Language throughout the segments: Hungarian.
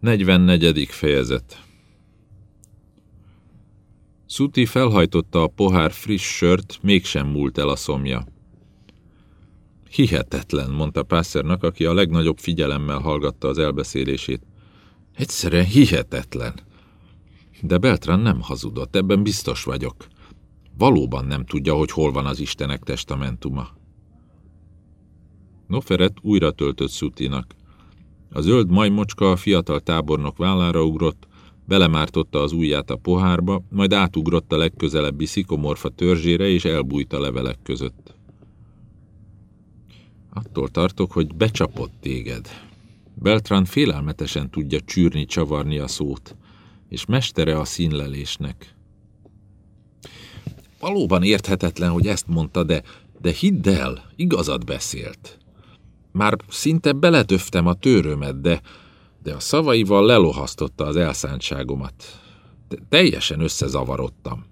44. fejezet Szuti felhajtotta a pohár friss sört, mégsem múlt el a szomja. Hihetetlen, mondta Pásszernak, aki a legnagyobb figyelemmel hallgatta az elbeszélését. Egyszerűen hihetetlen. De Beltran nem hazudott, ebben biztos vagyok. Valóban nem tudja, hogy hol van az Istenek testamentuma. Noferet újra töltött Szutinak. A zöld majmocska a fiatal tábornok vállára ugrott, belemártotta az ujját a pohárba, majd átugrott a legközelebbi szikomorfa törzsére, és elbújt a levelek között. Attól tartok, hogy becsapott téged. Beltran félelmetesen tudja csűrni, csavarni a szót, és mestere a színlelésnek. Valóban érthetetlen, hogy ezt mondta, de, de hidd el, igazat beszélt. Már szinte beletöftem a tőrömet, de, de a szavaival lelohasztotta az elszántságomat. De teljesen összezavarodtam.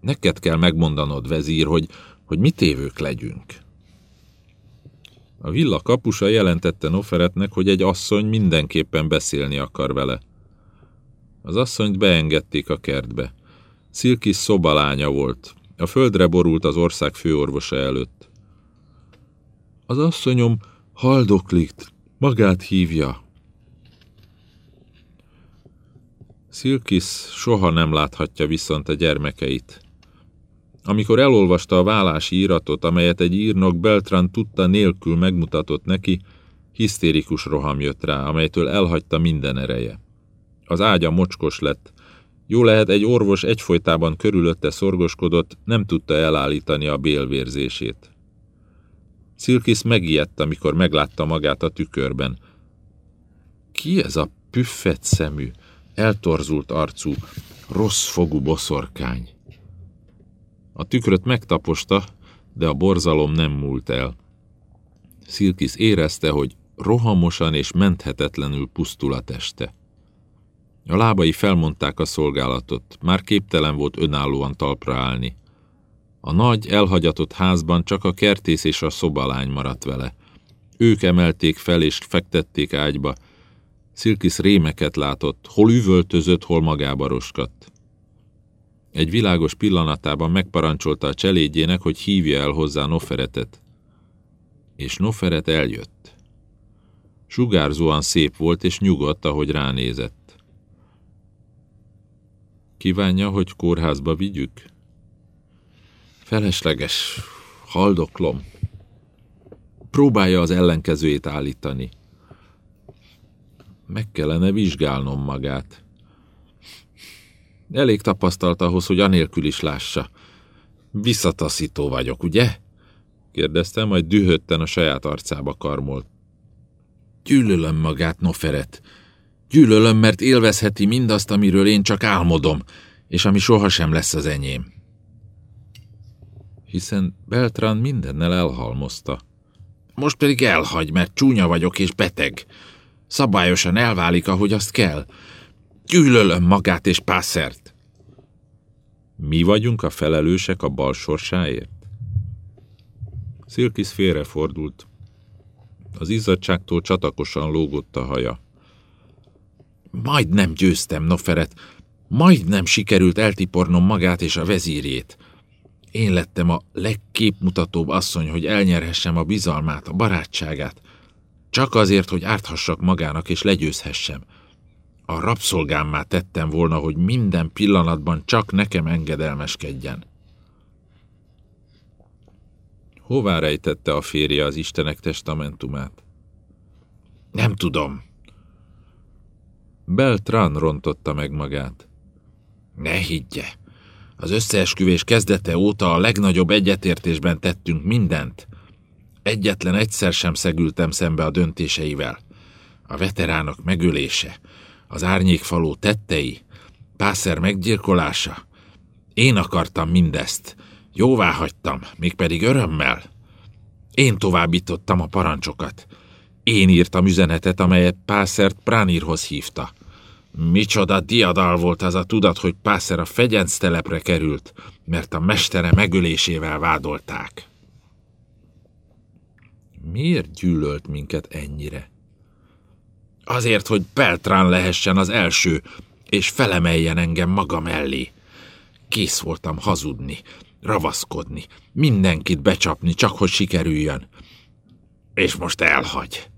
Neked kell megmondanod, vezír, hogy, hogy mit évők legyünk. A villa kapusa jelentette Noferetnek, hogy egy asszony mindenképpen beszélni akar vele. Az asszonyt beengedték a kertbe. Szilkis szobalánya volt. A földre borult az ország főorvosa előtt. Az asszonyom haldoklik, magát hívja. Szilkis soha nem láthatja viszont a gyermekeit. Amikor elolvasta a vállási íratot, amelyet egy írnok Beltran tudta nélkül megmutatott neki, hisztérikus roham jött rá, amelytől elhagyta minden ereje. Az ágya mocskos lett. Jó lehet, egy orvos egyfolytában körülötte szorgoskodott, nem tudta elállítani a bélvérzését. Szilkisz megijedt, amikor meglátta magát a tükörben. Ki ez a püffet szemű, eltorzult arcú, rossz fogú boszorkány? A tükröt megtaposta, de a borzalom nem múlt el. Szilkisz érezte, hogy rohamosan és menthetetlenül pusztul a teste. A lábai felmondták a szolgálatot, már képtelen volt önállóan talpra állni. A nagy, elhagyatott házban csak a kertész és a szobalány maradt vele. Ők emelték fel és fektették ágyba. Szilkisz rémeket látott, hol üvöltözött, hol magába roskadt. Egy világos pillanatában megparancsolta a cselédjének, hogy hívja el hozzá Noferetet. És Noferet eljött. Sugárzóan szép volt, és nyugodt, ahogy ránézett. Kívánja, hogy kórházba vigyük? Felesleges, haldoklom. Próbálja az ellenkezőjét állítani. Meg kellene vizsgálnom magát. Elég tapasztalt ahhoz, hogy anélkül is lássa. Visszataszító vagyok, ugye? kérdezte, majd dühötten a saját arcába karmolt. Gyűlölöm magát, Noferet. Gyűlölöm, mert élvezheti mindazt, amiről én csak álmodom, és ami sohasem lesz az enyém hiszen Beltran mindennel elhalmozta. Most pedig elhagy, mert csúnya vagyok és beteg. Szabályosan elválik, ahogy azt kell. Gyűlölöm magát és pászert. Mi vagyunk a felelősek a bal sorsáért? Szilkis félrefordult. Az izzadságtól csatakosan lógott a haja. Majd nem győztem, Noferet. Majd nem sikerült eltipornom magát és a vezírét. Én lettem a legképmutatóbb asszony, hogy elnyerhessem a bizalmát, a barátságát. Csak azért, hogy árthassak magának és legyőzhessem. A rabszolgámmá tettem volna, hogy minden pillanatban csak nekem engedelmeskedjen. Hová rejtette a férje az Istenek testamentumát? Nem tudom. Beltran rontotta meg magát. Ne higgye! Az összeesküvés kezdete óta a legnagyobb egyetértésben tettünk mindent. Egyetlen egyszer sem szegültem szembe a döntéseivel. A veteránok megölése, az árnyékfaló tettei, Pászer meggyilkolása. Én akartam mindezt. Jóvá hagytam, mégpedig örömmel. Én továbbítottam a parancsokat. Én írtam üzenetet, amelyet Pászert Pránírhoz hívta. Micsoda diadal volt az a tudat, hogy Pászer a fegyenc telepre került, mert a mestere megölésével vádolták. Miért gyűlölt minket ennyire? Azért, hogy Peltrán lehessen az első, és felemeljen engem maga mellé. Kész voltam hazudni, ravaszkodni, mindenkit becsapni, csak hogy sikerüljön. És most elhagy.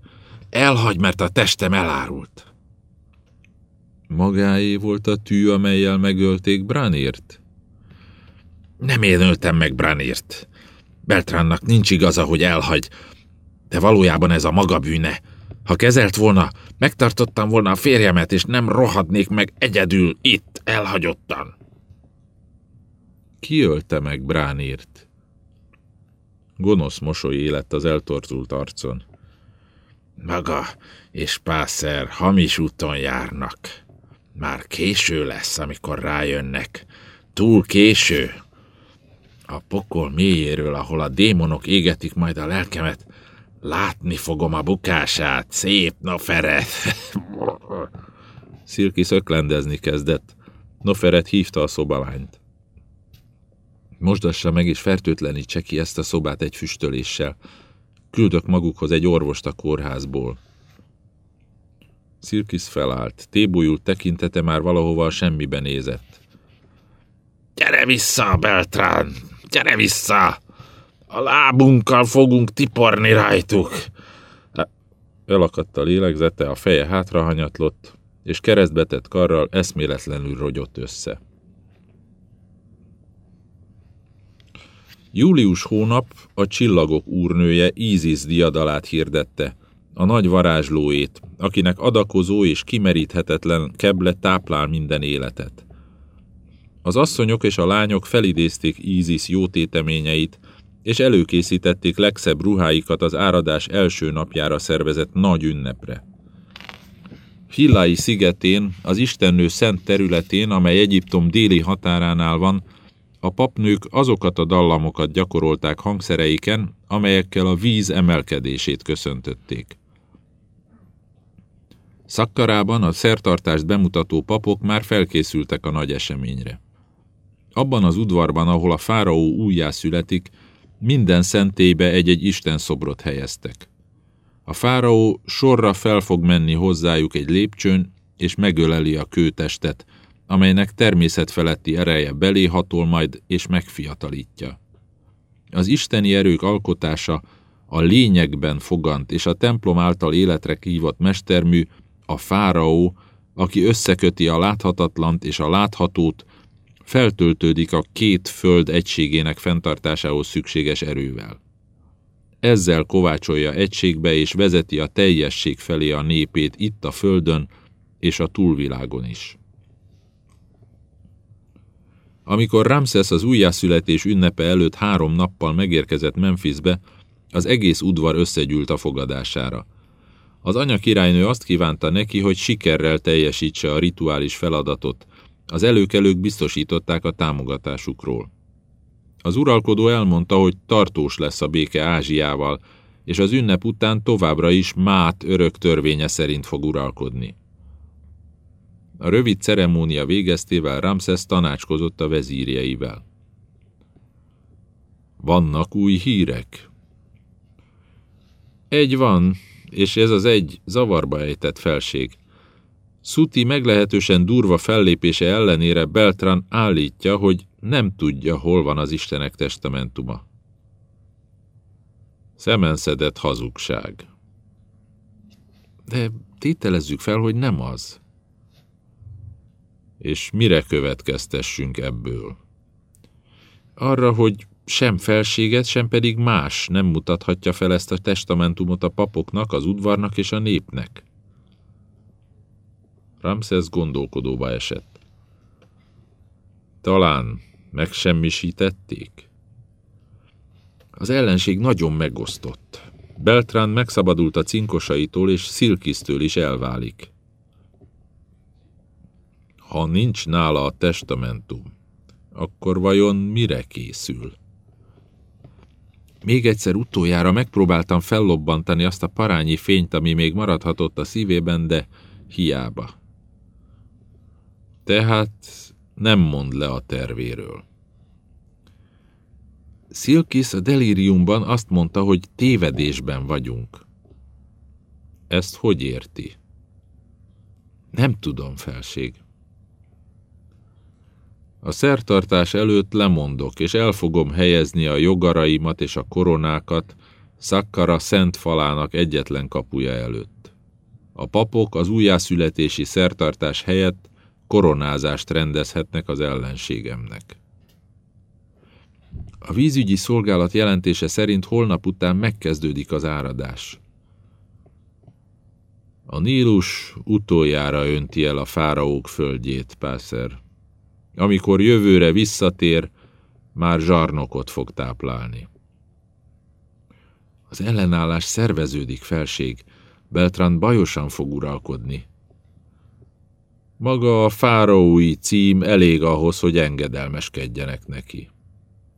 Elhagy, mert a testem elárult. Magáé volt a tű, amelyel megölték Branért? Nem én öltem meg Branért. Beltránnak nincs igaza, hogy elhagy, de valójában ez a maga bűne. Ha kezelt volna, megtartottam volna a férjemet, és nem rohadnék meg egyedül itt, elhagyottan. Ki ölte meg Bránírt? Gonosz mosoly élet az eltorzult arcon. Maga és Pászer hamis úton járnak. Már késő lesz, amikor rájönnek. Túl késő. A pokol mélyéről, ahol a démonok égetik majd a lelkemet, látni fogom a bukását, szép Noferet. Szilki szöklendezni kezdett. Noferet hívta a szobalányt. Mosdassa meg és fertőtlenítse ki ezt a szobát egy füstöléssel. Küldök magukhoz egy orvost a kórházból. Szilkis felállt. Tébújult tekintete már valahova a semmibe nézett. Gyere vissza, Beltrán! Gyere vissza! A lábunkkal fogunk tiporni rajtuk! Elakadt a lélegzete, a feje hátrahanyatlott, és keresztbetett karral eszméletlenül rogyott össze. Július hónap a csillagok úrnője Ízis diadalát hirdette, a nagy varázslóét, akinek adakozó és kimeríthetetlen keble táplál minden életet. Az asszonyok és a lányok felidézték Ízis jótéteményeit, és előkészítették legszebb ruháikat az áradás első napjára szervezett nagy ünnepre. Hillai szigetén, az istennő szent területén, amely Egyiptom déli határánál van, a papnők azokat a dallamokat gyakorolták hangszereiken, amelyekkel a víz emelkedését köszöntötték. Szakkarában a szertartást bemutató papok már felkészültek a nagy eseményre. Abban az udvarban, ahol a fáraó újjászületik, minden szentélybe egy-egy Isten szobrot helyeztek. A fáraó sorra fel fog menni hozzájuk egy lépcsőn, és megöleli a kőtestet, amelynek természetfeletti ereje belé hatol majd és megfiatalítja. Az isteni erők alkotása a lényegben fogant és a templom által életre kívott mestermű a fáraó, aki összeköti a láthatatlant és a láthatót, feltöltődik a két föld egységének fenntartásához szükséges erővel. Ezzel kovácsolja egységbe és vezeti a teljesség felé a népét itt a földön és a túlvilágon is. Amikor Ramses az újjászületés ünnepe előtt három nappal megérkezett Memphisbe, az egész udvar összegyűlt a fogadására. Az anya királynő azt kívánta neki, hogy sikerrel teljesítse a rituális feladatot, az előkelők biztosították a támogatásukról. Az uralkodó elmondta, hogy tartós lesz a béke Ázsiával, és az ünnep után továbbra is Mát örök törvénye szerint fog uralkodni. A rövid ceremónia végeztével Ramses tanácskozott a vezírjeivel. Vannak új hírek? Egy van, és ez az egy zavarba ejtett felség. Szuti meglehetősen durva fellépése ellenére Beltran állítja, hogy nem tudja, hol van az Istenek testamentuma. Szemenszedett hazugság. De tételezzük fel, hogy nem az. És mire következtessünk ebből? Arra, hogy sem felséget, sem pedig más nem mutathatja fel ezt a testamentumot a papoknak, az udvarnak és a népnek. Ramses gondolkodóba esett. Talán megsemmisítették? Az ellenség nagyon megosztott. Beltrán megszabadult a cinkosaitól, és Szilkisztől is elválik. Ha nincs nála a testamentum, akkor vajon mire készül? Még egyszer utoljára megpróbáltam fellobbantani azt a parányi fényt, ami még maradhatott a szívében, de hiába. Tehát nem mond le a tervéről. Szilkis a delíriumban azt mondta, hogy tévedésben vagyunk. Ezt hogy érti? Nem tudom, felség. A szertartás előtt lemondok, és el fogom helyezni a jogaraimat és a koronákat Szakkara szent falának egyetlen kapuja előtt. A papok az újjászületési szertartás helyett koronázást rendezhetnek az ellenségemnek. A vízügyi szolgálat jelentése szerint holnap után megkezdődik az áradás. A Nílus utoljára önti el a fáraók földjét, Pászer. Amikor jövőre visszatér, már zsarnokot fog táplálni. Az ellenállás szerveződik, felség. Beltran bajosan fog uralkodni. Maga a fáraói cím elég ahhoz, hogy engedelmeskedjenek neki.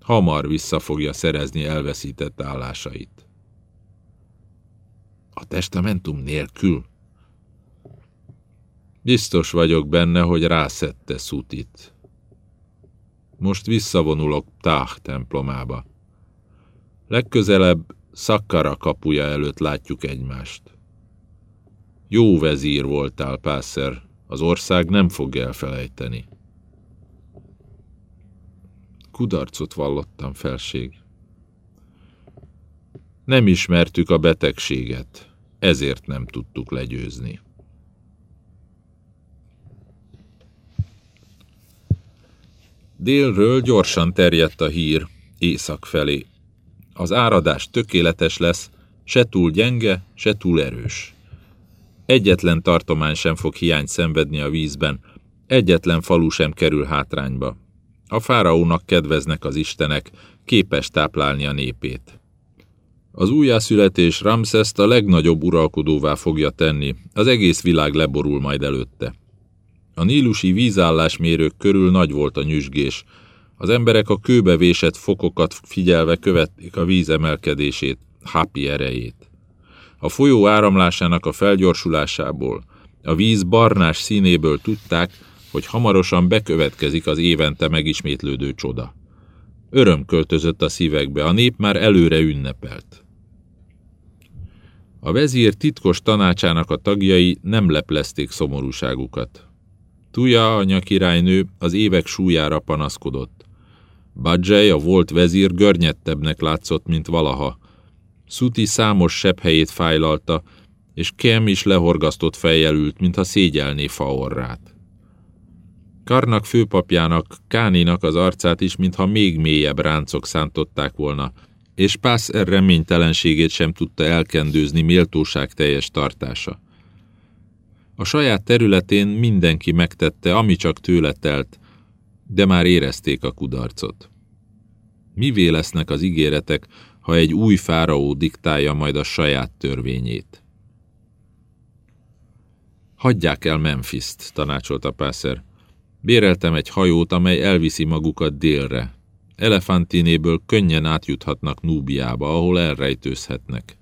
Hamar vissza fogja szerezni elveszített állásait. A testamentum nélkül? Biztos vagyok benne, hogy rászette Szutit. Most visszavonulok Táh templomába. Legközelebb Szakkara kapuja előtt látjuk egymást. Jó vezír voltál, Pászer, az ország nem fog elfelejteni. Kudarcot vallottam, felség. Nem ismertük a betegséget, ezért nem tudtuk legyőzni. Délről gyorsan terjedt a hír, észak felé. Az áradás tökéletes lesz, se túl gyenge, se túl erős. Egyetlen tartomány sem fog hiányt szenvedni a vízben, egyetlen falu sem kerül hátrányba. A fáraónak kedveznek az istenek, képes táplálni a népét. Az újjászületés Ramszeszt a legnagyobb uralkodóvá fogja tenni, az egész világ leborul majd előtte. A nílusi vízállásmérők körül nagy volt a nyüzsgés. Az emberek a kőbe fokokat figyelve követték a víz emelkedését, hapi erejét. A folyó áramlásának a felgyorsulásából, a víz barnás színéből tudták, hogy hamarosan bekövetkezik az évente megismétlődő csoda. Öröm költözött a szívekbe, a nép már előre ünnepelt. A vezír titkos tanácsának a tagjai nem leplezték szomorúságukat. Tuja, anya királynő, az évek súlyára panaszkodott. Badzsely, a volt vezír görnyedtebbnek látszott, mint valaha. Szuti számos sebb helyét fájlalta, és Kem is lehorgasztott fejjel ült, mintha szégyelné faorrát. Karnak főpapjának, Káninak az arcát is, mintha még mélyebb ráncok szántották volna, és Pász reménytelenségét sem tudta elkendőzni méltóság teljes tartása. A saját területén mindenki megtette, ami csak tőle telt, de már érezték a kudarcot. Mivé lesznek az ígéretek, ha egy új fáraó diktálja majd a saját törvényét? Hagyják el Memphis-t, tanácsolta Pászer. Béreltem egy hajót, amely elviszi magukat délre. Elefantinéből könnyen átjuthatnak Núbiába, ahol elrejtőzhetnek.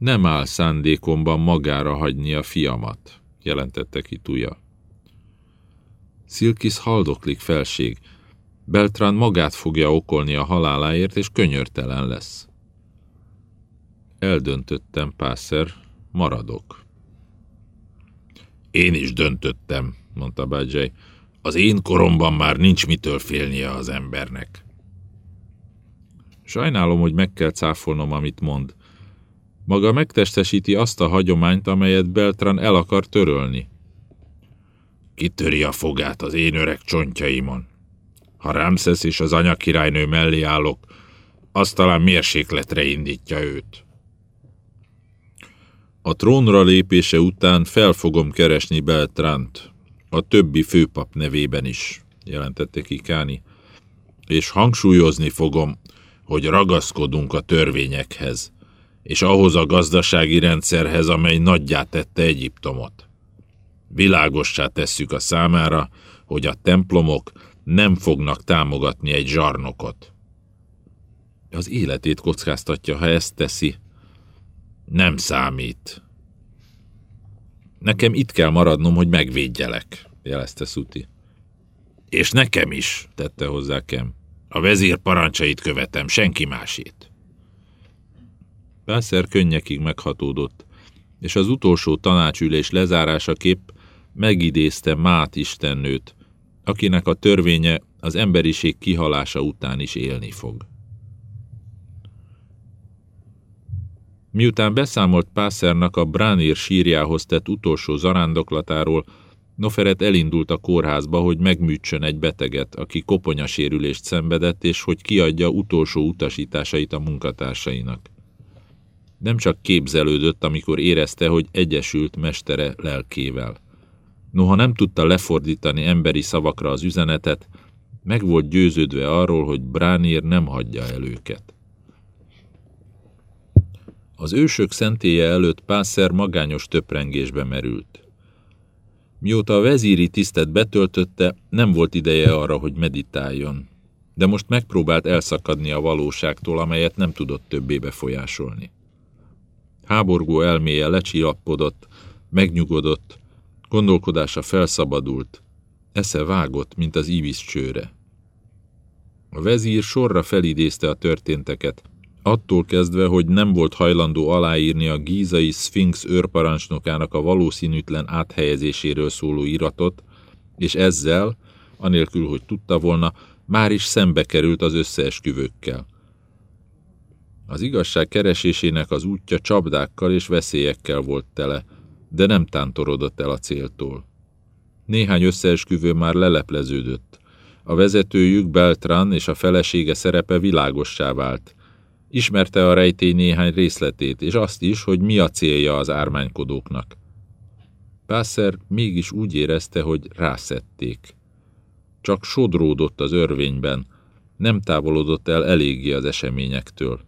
Nem áll szándékomban magára hagyni a fiamat, jelentette ki Tuja. Szilkis haldoklik felség. Beltrán magát fogja okolni a haláláért, és könyörtelen lesz. Eldöntöttem, Pászer, maradok. Én is döntöttem, mondta Badzsely. Az én koromban már nincs mitől félnie az embernek. Sajnálom, hogy meg kell cáfolnom, amit mond. Maga megtestesíti azt a hagyományt, amelyet Beltran el akar törölni. Kitöri a fogát az én öreg csontjaimon. Ha Ramszesz és az anyakirálynő mellé állok, az talán mérsékletre indítja őt. A trónra lépése után fel fogom keresni Beltrant, a többi főpap nevében is, jelentette ki Káni, és hangsúlyozni fogom, hogy ragaszkodunk a törvényekhez, és ahhoz a gazdasági rendszerhez, amely nagyját tette Egyiptomot. Világossá tesszük a számára, hogy a templomok nem fognak támogatni egy zsarnokot. Az életét kockáztatja, ha ezt teszi. Nem számít. Nekem itt kell maradnom, hogy megvédjelek, jelezte Szuti. És nekem is, tette hozzá Kem. A vezér parancsait követem, senki másét. Pászer könnyekig meghatódott. és az utolsó tanácsülés lezárásaképp megidézte Mát istennőt, akinek a törvénye az emberiség kihalása után is élni fog. Miután beszámolt Pászernak a Bránir sírjához tett utolsó zarándoklatáról, Noferet elindult a kórházba, hogy megműtsön egy beteget, aki koponyasérülést szenvedett, és hogy kiadja utolsó utasításait a munkatársainak. Nem csak képzelődött, amikor érezte, hogy egyesült mestere lelkével. Noha nem tudta lefordítani emberi szavakra az üzenetet, meg volt győződve arról, hogy Bránir nem hagyja el őket. Az ősök szentélye előtt Pászer magányos töprengésbe merült. Mióta a vezíri tisztet betöltötte, nem volt ideje arra, hogy meditáljon, de most megpróbált elszakadni a valóságtól, amelyet nem tudott többé befolyásolni. Háborgó elméje lecsillapodott, megnyugodott, gondolkodása felszabadult, esze vágott, mint az ívisz csőre. A vezír sorra felidézte a történteket, attól kezdve, hogy nem volt hajlandó aláírni a gízai Sphinx őrparancsnokának a valószínűtlen áthelyezéséről szóló iratot, és ezzel, anélkül, hogy tudta volna, már is szembe került az összeesküvőkkel. Az igazság keresésének az útja csapdákkal és veszélyekkel volt tele, de nem tántorodott el a céltól. Néhány összeesküvő már lelepleződött. A vezetőjük Beltran és a felesége szerepe világossá vált – Ismerte a rejtély néhány részletét, és azt is, hogy mi a célja az ármánykodóknak. Pászer mégis úgy érezte, hogy rászették. Csak sodródott az örvényben, nem távolodott el eléggé az eseményektől.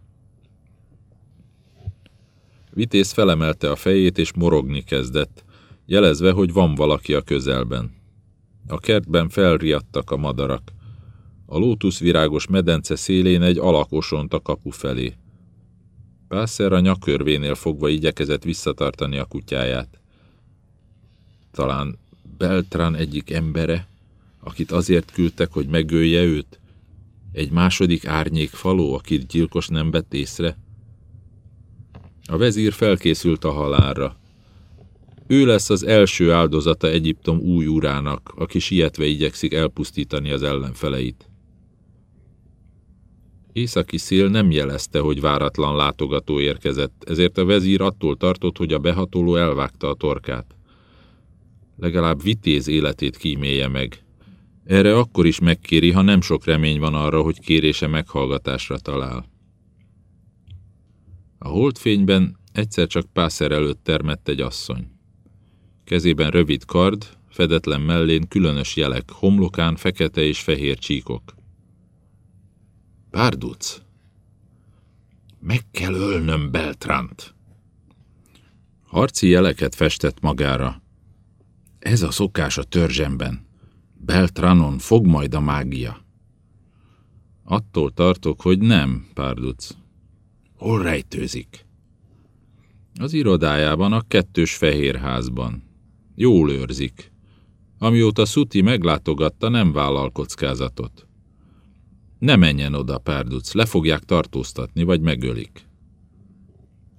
Vitéz felemelte a fejét és morogni kezdett, jelezve, hogy van valaki a közelben. A kertben felriadtak a madarak. A lótuszvirágos medence szélén egy alak osont a kapu felé. Pászer a nyakörvénél fogva igyekezett visszatartani a kutyáját. Talán Beltran egyik embere, akit azért küldtek, hogy megölje őt? Egy második árnyék faló, akit gyilkos nem vett észre? A vezír felkészült a halálra. Ő lesz az első áldozata Egyiptom új urának, aki sietve igyekszik elpusztítani az ellenfeleit. Északi szél nem jelezte, hogy váratlan látogató érkezett, ezért a vezír attól tartott, hogy a behatoló elvágta a torkát. Legalább vitéz életét kímélje meg. Erre akkor is megkéri, ha nem sok remény van arra, hogy kérése meghallgatásra talál. A holdfényben egyszer csak pászer előtt termett egy asszony. Kezében rövid kard, fedetlen mellén különös jelek, homlokán fekete és fehér csíkok. Párduc, meg kell ölnöm Beltrant. Harci jeleket festett magára. Ez a szokás a törzsemben. Beltranon fog majd a mágia. Attól tartok, hogy nem, Párduc. Hol rejtőzik? Az irodájában, a kettős fehérházban. Jól őrzik. Amióta Szuti meglátogatta, nem vállal kockázatot. Ne menjen oda, párduc, le fogják tartóztatni, vagy megölik.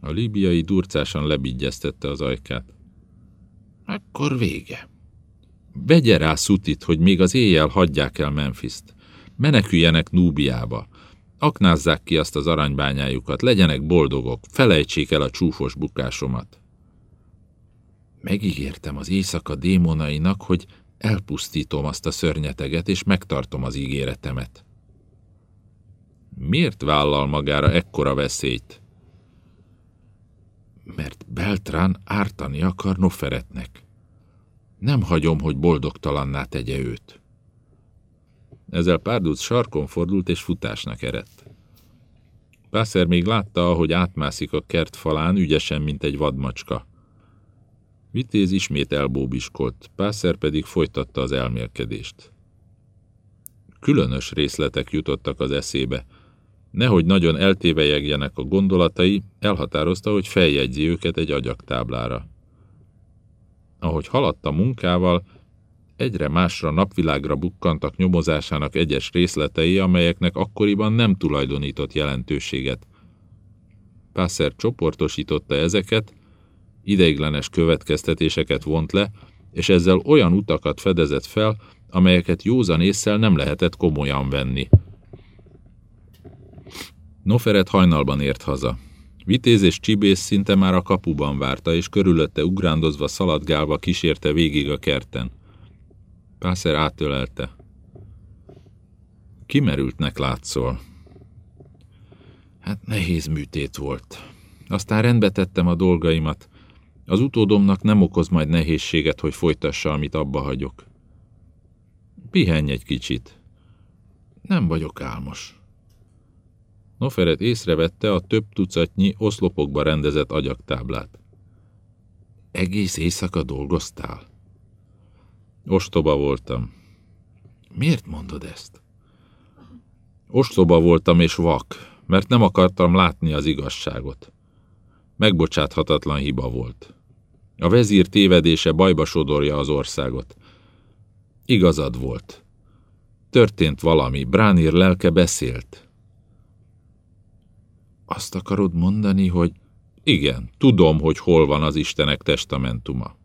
A líbiai durcásan lebigyeztette az ajkát. Akkor vége. Vegye rá Szutit, hogy még az éjjel hagyják el Memphis-t. Meneküljenek Núbiába. Aknázzák ki azt az aranybányájukat, legyenek boldogok, felejtsék el a csúfos bukásomat. Megígértem az éjszaka démonainak, hogy elpusztítom azt a szörnyeteget, és megtartom az ígéretemet. Miért vállal magára ekkora veszélyt? Mert Beltrán ártani akar Noferetnek. Nem hagyom, hogy boldogtalanná tegye őt. Ezzel Párduc sarkon fordult és futásnak eredt. Pászer még látta, ahogy átmászik a kert falán ügyesen, mint egy vadmacska. Vitéz ismét elbóbiskolt, Pászer pedig folytatta az elmélkedést. Különös részletek jutottak az eszébe, Nehogy nagyon eltévejegjenek a gondolatai, elhatározta, hogy feljegyzi őket egy agyaktáblára. Ahogy haladt a munkával, egyre másra napvilágra bukkantak nyomozásának egyes részletei, amelyeknek akkoriban nem tulajdonított jelentőséget. Pászer csoportosította ezeket, Ideiglenes következtetéseket vont le, és ezzel olyan utakat fedezett fel, amelyeket józan észsel nem lehetett komolyan venni. Noferet hajnalban ért haza. Vitéz és Csibész szinte már a kapuban várta, és körülötte ugrándozva, szaladgálva kísérte végig a kerten. Pászer átölelte. Kimerültnek látszol. Hát nehéz műtét volt. Aztán rendbe tettem a dolgaimat. Az utódomnak nem okoz majd nehézséget, hogy folytassa, amit abba hagyok. Pihenj egy kicsit. Nem vagyok álmos. Noferet észrevette a több tucatnyi oszlopokba rendezett agyaktáblát. Egész éjszaka dolgoztál? Ostoba voltam. Miért mondod ezt? Ostoba voltam és vak, mert nem akartam látni az igazságot. Megbocsáthatatlan hiba volt. A vezír tévedése bajba sodorja az országot. Igazad volt. Történt valami, Bránir lelke beszélt. Azt akarod mondani, hogy igen, tudom, hogy hol van az Istenek testamentuma.